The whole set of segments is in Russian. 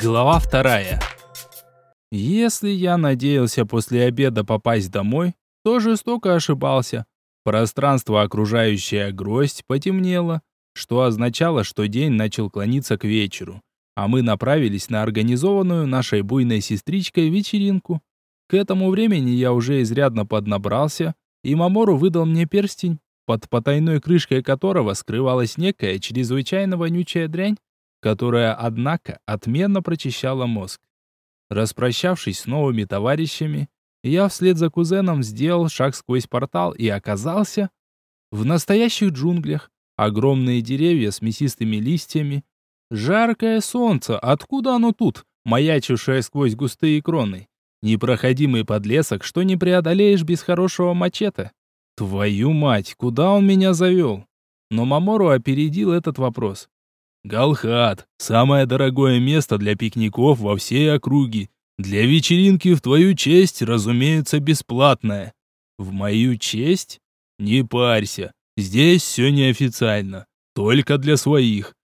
Глава вторая. Если я надеялся после обеда попасть домой, то жестоко ошибался. Пространство, окружающее гроздь, потемнело, что означало, что день начал клониться к вечеру, а мы направились на организованную нашей буйной сестричкой вечеринку. К этому времени я уже изрядно поднабрался, и Мамору выдал мне перстень, под потайной крышкой которого скрывалась некая чрезвычайно вонючая дрянь, которая, однако, отменно прочищала мозг. Распрощавшись с новыми товарищами, я вслед за кузеном сделал шаг сквозь портал и оказался в настоящих джунглях. Огромные деревья с мясистыми листьями. Жаркое солнце, откуда оно тут, маячившее сквозь густые кроны? Непроходимый подлесок, что не преодолеешь без хорошего мачете. Твою мать, куда он меня завел? Но Мамору опередил этот вопрос. Галхат – самое дорогое место для пикников во всей округе. Для вечеринки в твою честь, разумеется, бесплатная. В мою честь? Не парься, здесь все неофициально, только для своих.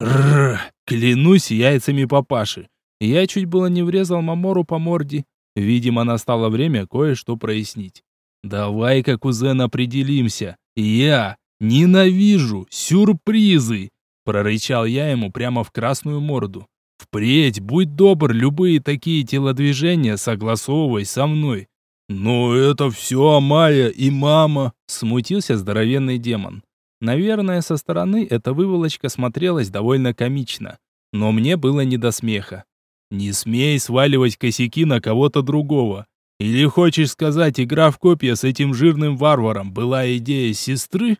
Рррр, клянусь яйцами папаши. Я чуть было не врезал Мамору по морде. Видимо, настало время кое-что прояснить. Давай-ка, кузен, определимся. Я ненавижу сюрпризы. Прорычал я ему прямо в красную морду. Впредь, будь добр, любые такие телодвижения согласовывай со мной. Но это все Майя и мама, смутился здоровенный демон. Наверное, со стороны эта выволочка смотрелась довольно комично, но мне было не до смеха. Не смей сваливать косяки на кого-то другого. Или хочешь сказать, игра в копья с этим жирным варваром была идеей сестры?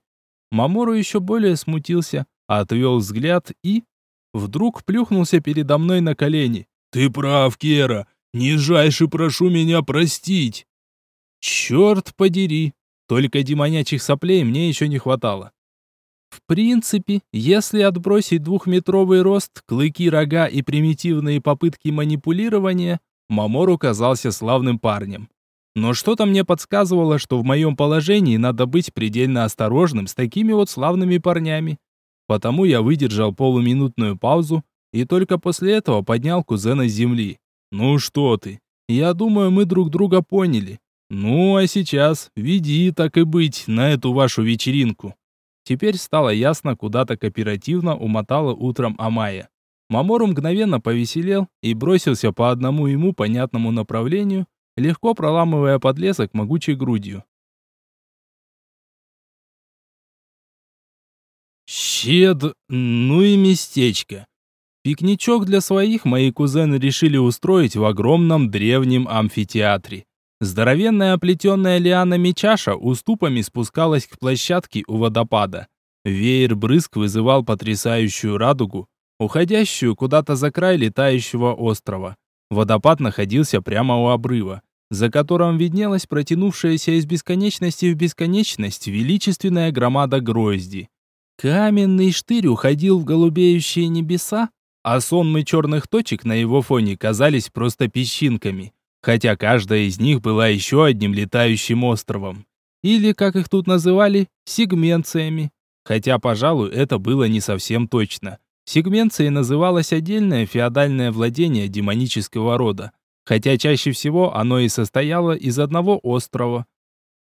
Мамору еще более смутился, отвел взгляд и... Вдруг плюхнулся передо мной на колени. «Ты прав, Кера! Нижайше прошу меня простить!» «Черт подери! Только демонячих соплей мне еще не хватало!» В принципе, если отбросить двухметровый рост, клыки, рога и примитивные попытки манипулирования, Мамору казался славным парнем. Но что-то мне подсказывало, что в моем положении надо быть предельно осторожным с такими вот славными парнями. Потому я выдержал полуминутную паузу и только после этого поднял кузена с земли. «Ну что ты? Я думаю, мы друг друга поняли. Ну, а сейчас веди, так и быть, на эту вашу вечеринку». Теперь стало ясно, куда так оперативно умотала утром Амая. Мамору мгновенно повеселел и бросился по одному ему понятному направлению, легко проламывая подлесок могучей грудью. Щед, ну и местечко. Пикничок для своих мои кузены решили устроить в огромном древнем амфитеатре. Здоровенная оплетенная лианами чаша уступами спускалась к площадке у водопада. Веер брызг вызывал потрясающую радугу, уходящую куда-то за край летающего острова. Водопад находился прямо у обрыва, за которым виднелась протянувшаяся из бесконечности в бесконечность величественная громада грозди. Каменный штырь уходил в голубеющие небеса, а сонмы черных точек на его фоне казались просто песчинками, хотя каждая из них была еще одним летающим островом. Или, как их тут называли, сегменциями. Хотя, пожалуй, это было не совсем точно. Сегменцией называлось отдельное феодальное владение демонического рода, хотя чаще всего оно и состояло из одного острова,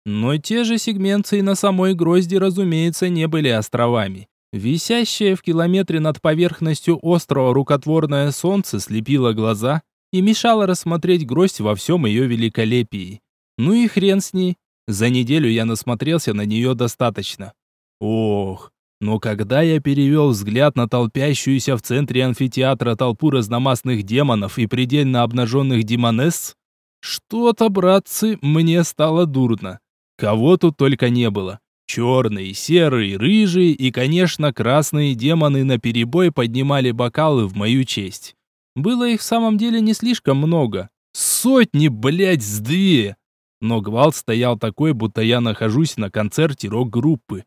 но те же сегменции на самой грозди, разумеется, не были островами. Висящее в километре над поверхностью острова рукотворное солнце слепило глаза и мешало рассмотреть гроздь во всем ее великолепии. Ну и хрен с ней. За неделю я насмотрелся на нее достаточно. Ох, но когда я перевел взгляд на толпящуюся в центре амфитеатра толпу разномастных демонов и предельно обнаженных демонесс, что-то, братцы, мне стало дурно. Кого тут только не было. Черные, серые, рыжие и, конечно, красные демоны наперебой поднимали бокалы в мою честь. Было их в самом деле не слишком много. Сотни, блядь, с две! Но гвалт стоял такой, будто я нахожусь на концерте рок-группы.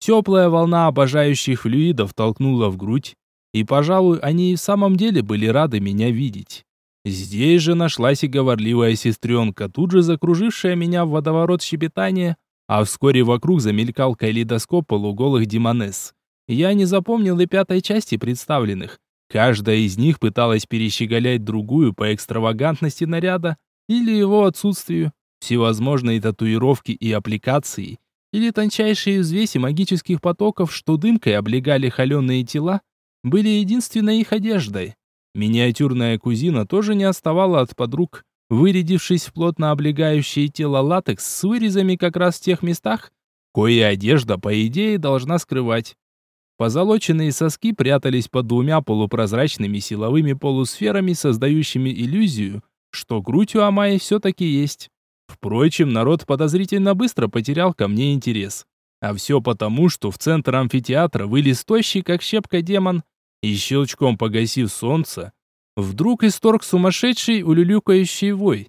Теплая волна обожающих флюидов толкнула в грудь, и, пожалуй, они и в самом деле были рады меня видеть. Здесь же нашлась и говорливая сестренка, тут же закружившая меня в водоворот щебетания, а вскоре вокруг замелькал калейдоскоп полуголых демонесс. Я не запомнил и пятой части представленных. Каждая из них пыталась перещеголять другую по экстравагантности наряда или его отсутствию, всевозможные татуировки и аппликации, или тончайшие взвеси магических потоков, что дымкой облегали холеные тела, были единственной их одеждой. Миниатюрная кузина тоже не отставала от подруг, вырядившись в плотно облегающее тело латекс с вырезами как раз в тех местах, кое одежда, по идее, должна скрывать. Позолоченные соски прятались под двумя полупрозрачными силовыми полусферами, создающими иллюзию, что грудь у Амайи все-таки есть. Впрочем, народ подозрительно быстро потерял ко мне интерес. А все потому, что в центр амфитеатра вылез тощий, как щепка демон, и щелчком погасив солнце, вдруг исторг сумасшедший улюлюкающий вой,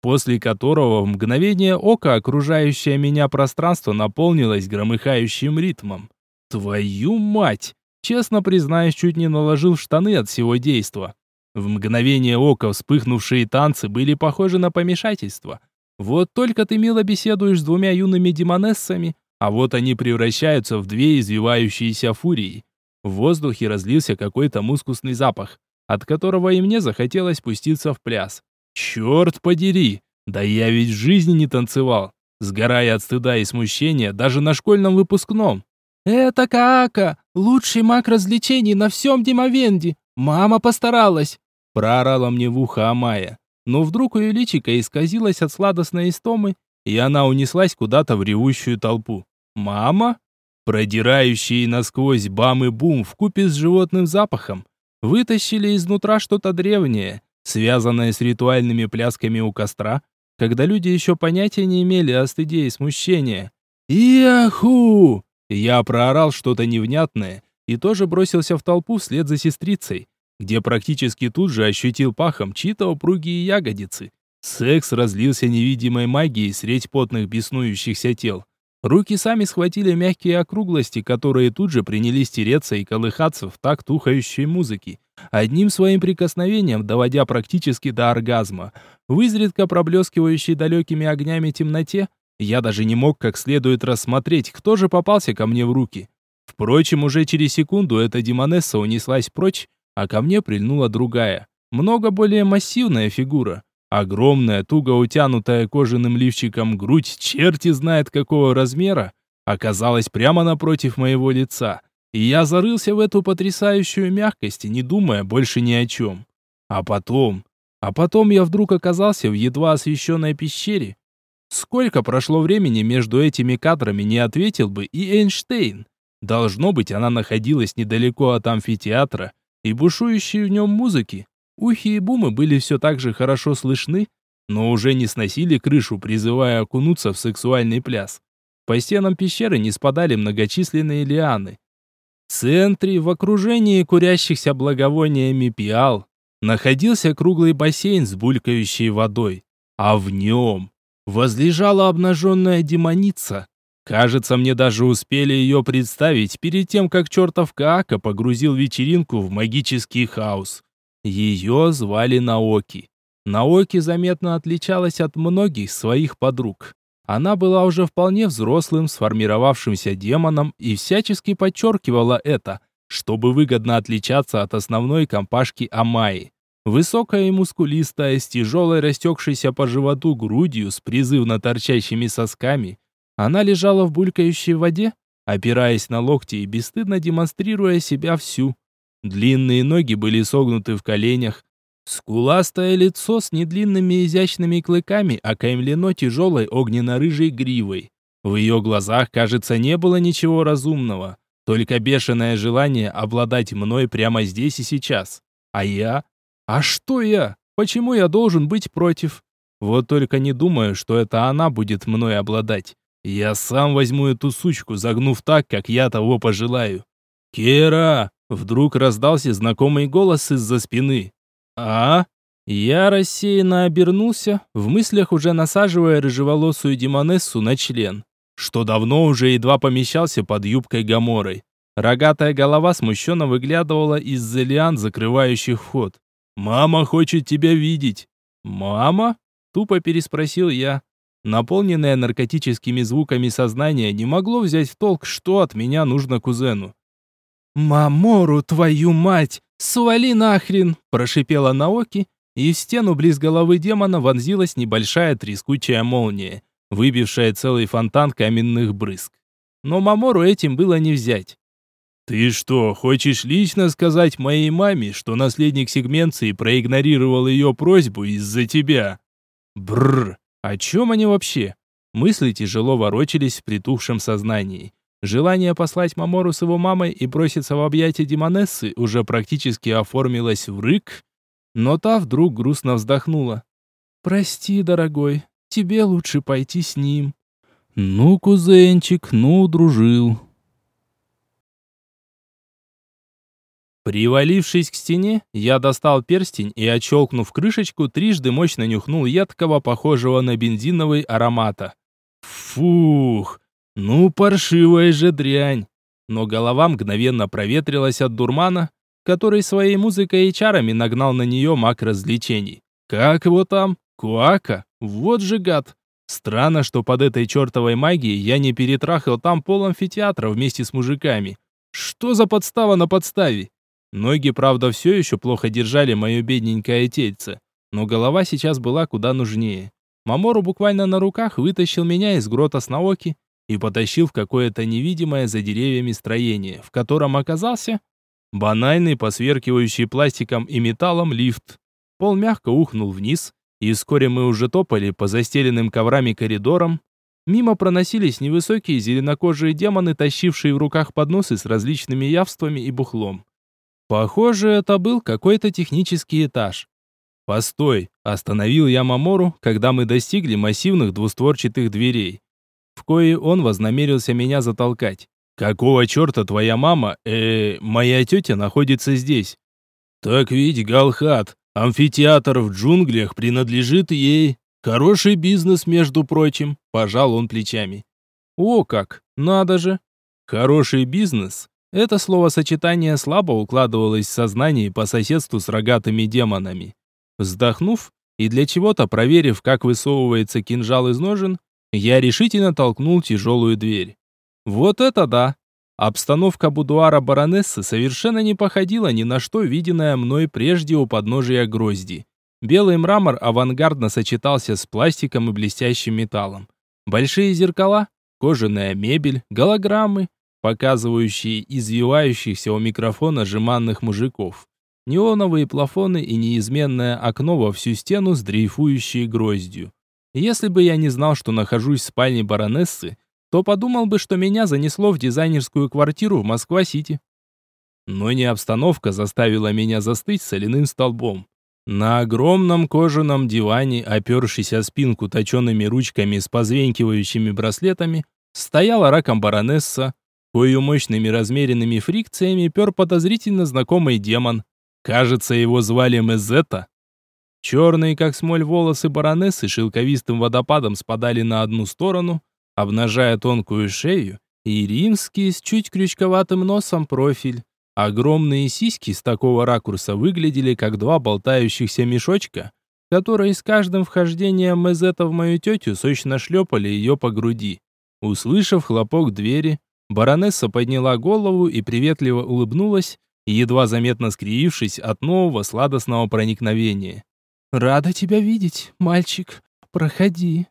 после которого в мгновение ока окружающее меня пространство наполнилось громыхающим ритмом. Твою мать! Честно признаюсь, чуть не наложил штаны от всего действа. В мгновение ока вспыхнувшие танцы были похожи на помешательство. Вот только ты мило беседуешь с двумя юными демонессами, а вот они превращаются в две извивающиеся фурии. В воздухе разлился какой-то мускусный запах, от которого и мне захотелось пуститься в пляс. Черт подери! Да я ведь в жизни не танцевал, сгорая от стыда и смущения даже на школьном выпускном. «Это Каака, лучший маг развлечений на всем Димовенде! Мама постаралась!» Проорала мне в ухо Амая. Но вдруг ее личико исказилось от сладостной истомы, и она унеслась куда-то в ревущую толпу. «Мама?» Продирающие насквозь бам и бум вкупе с животным запахом вытащили изнутра что-то древнее, связанное с ритуальными плясками у костра, когда люди еще понятия не имели о стыде и смущении. «Яху!» Я проорал что-то невнятное и тоже бросился в толпу вслед за сестрицей, где практически тут же ощутил пахом чьи-то упругие ягодицы. Секс разлился невидимой магией средь потных беснующихся тел. Руки сами схватили мягкие округлости, которые тут же принялись тереться и колыхаться в такт тухающей музыки, одним своим прикосновением доводя практически до оргазма. В изредка проблескивающей далекими огнями темноте я даже не мог как следует рассмотреть, кто же попался ко мне в руки. Впрочем, уже через секунду эта демонесса унеслась прочь, а ко мне прильнула другая, много более массивная фигура. Огромная, туго утянутая кожаным лифчиком грудь, черти знает какого размера, оказалась прямо напротив моего лица. И я зарылся в эту потрясающую мягкость, не думая больше ни о чем. А потом... А потом я вдруг оказался в едва освещенной пещере, Сколько прошло времени между этими кадрами, не ответил бы и Эйнштейн. Должно быть, она находилась недалеко от амфитеатра и бушующей в нем музыки. Ухи и бумы были все так же хорошо слышны, но уже не сносили крышу, призывая окунуться в сексуальный пляс. По стенам пещеры не спадали многочисленные лианы. В центре, в окружении курящихся благовониями пиал, находился круглый бассейн с булькающей водой, а в нем возлежала обнаженная демоница. Кажется, мне даже успели ее представить перед тем, как чертов Каака погрузил вечеринку в магический хаос. Ее звали Наоки. Наоки заметно отличалась от многих своих подруг. Она была уже вполне взрослым, сформировавшимся демоном и всячески подчеркивала это, чтобы выгодно отличаться от основной компашки Амаи. Высокая и мускулистая, с тяжелой растекшейся по животу грудью, с призывно торчащими сосками, она лежала в булькающей воде, опираясь на локти и бесстыдно демонстрируя себя всю. Длинные ноги были согнуты в коленях, скуластое лицо с недлинными изящными клыками окаймлено тяжелой огненно-рыжей гривой. В ее глазах, кажется, не было ничего разумного, только бешеное желание обладать мной прямо здесь и сейчас. А я а что я? Почему я должен быть против? Вот только не думаю, что это она будет мной обладать. Я сам возьму эту сучку, загнув так, как я того пожелаю. Кера! Вдруг раздался знакомый голос из-за спины. А? Я рассеянно обернулся, в мыслях уже насаживая рыжеволосую демонессу на член, что давно уже едва помещался под юбкой Гаморой. Рогатая голова смущенно выглядывала из-за лиан, закрывающих вход. «Мама хочет тебя видеть». «Мама?» – тупо переспросил я. Наполненное наркотическими звуками сознание не могло взять в толк, что от меня нужно кузену. «Мамору, твою мать! «Свали нахрен!» – прошипела Наоки, и в стену близ головы демона вонзилась небольшая трескучая молния, выбившая целый фонтан каменных брызг. Но Мамору этим было не взять. «Ты что, хочешь лично сказать моей маме, что наследник сегменции проигнорировал ее просьбу из-за тебя?» Бррр, о чем они вообще? Мысли тяжело ворочались в притухшем сознании. Желание послать Мамору с его мамой и броситься в объятия Демонессы уже практически оформилось в рык, но та вдруг грустно вздохнула. «Прости, дорогой, тебе лучше пойти с ним». «Ну, кузенчик, ну, дружил». Привалившись к стене, я достал перстень и, отщелкнув крышечку, трижды мощно нюхнул едкого, похожего на бензиновый аромата. Фух, ну паршивая же дрянь. Но голова мгновенно проветрилась от дурмана, который своей музыкой и чарами нагнал на нее маг развлечений. Как его там? Куака? Вот же гад. Странно, что под этой чертовой магией я не перетрахал там пол амфитеатра вместе с мужиками. Что за подстава на подставе? Ноги, правда, все еще плохо держали мое бедненькое тельце, но голова сейчас была куда нужнее. Мамору буквально на руках вытащил меня из грота с Наоки и потащил в какое-то невидимое за деревьями строение, в котором оказался банальный, посверкивающий пластиком и металлом лифт. Пол мягко ухнул вниз, и вскоре мы уже топали по застеленным коврами коридорам. Мимо проносились невысокие зеленокожие демоны, тащившие в руках подносы с различными явствами и бухлом. Похоже, это был какой-то технический этаж. «Постой!» – остановил я Мамору, когда мы достигли массивных двустворчатых дверей, кое он вознамерился меня затолкать. «Какого черта твоя мама, э, моя тетя находится здесь?» «Так ведь, Галхат, амфитеатр в джунглях принадлежит ей. Хороший бизнес, между прочим», – пожал он плечами. «О как, надо же! Хороший бизнес это словосочетание слабо укладывалось в сознании по соседству с рогатыми демонами. Вздохнув и для чего-то проверив, как высовывается кинжал из ножен, я решительно толкнул тяжелую дверь. Вот это да! Обстановка будуара баронессы совершенно не походила ни на что виденное мной прежде у подножия грозди. Белый мрамор авангардно сочетался с пластиком и блестящим металлом. Большие зеркала, кожаная мебель, голограммы, показывающие извивающихся у микрофона жеманных мужиков. Неоновые плафоны и неизменное окно во всю стену с дрейфующей гроздью. Если бы я не знал, что нахожусь в спальне баронессы, то подумал бы, что меня занесло в дизайнерскую квартиру в Москва-Сити. Но не обстановка заставила меня застыть соляным столбом. На огромном кожаном диване, опершись о спинку точеными ручками с позвенькивающими браслетами, стояла раком баронесса, кою мощными размеренными фрикциями пер подозрительно знакомый демон. Кажется, его звали Мезета. Черные, как смоль, волосы баронессы шелковистым водопадом спадали на одну сторону, обнажая тонкую шею, и римский с чуть крючковатым носом профиль. Огромные сиськи с такого ракурса выглядели как два болтающихся мешочка, которые с каждым вхождением Мезета в мою тетю сочно шлепали ее по груди. Услышав хлопок двери, Баронесса подняла голову и приветливо улыбнулась, едва заметно скривившись от нового сладостного проникновения. «Рада тебя видеть, мальчик. Проходи».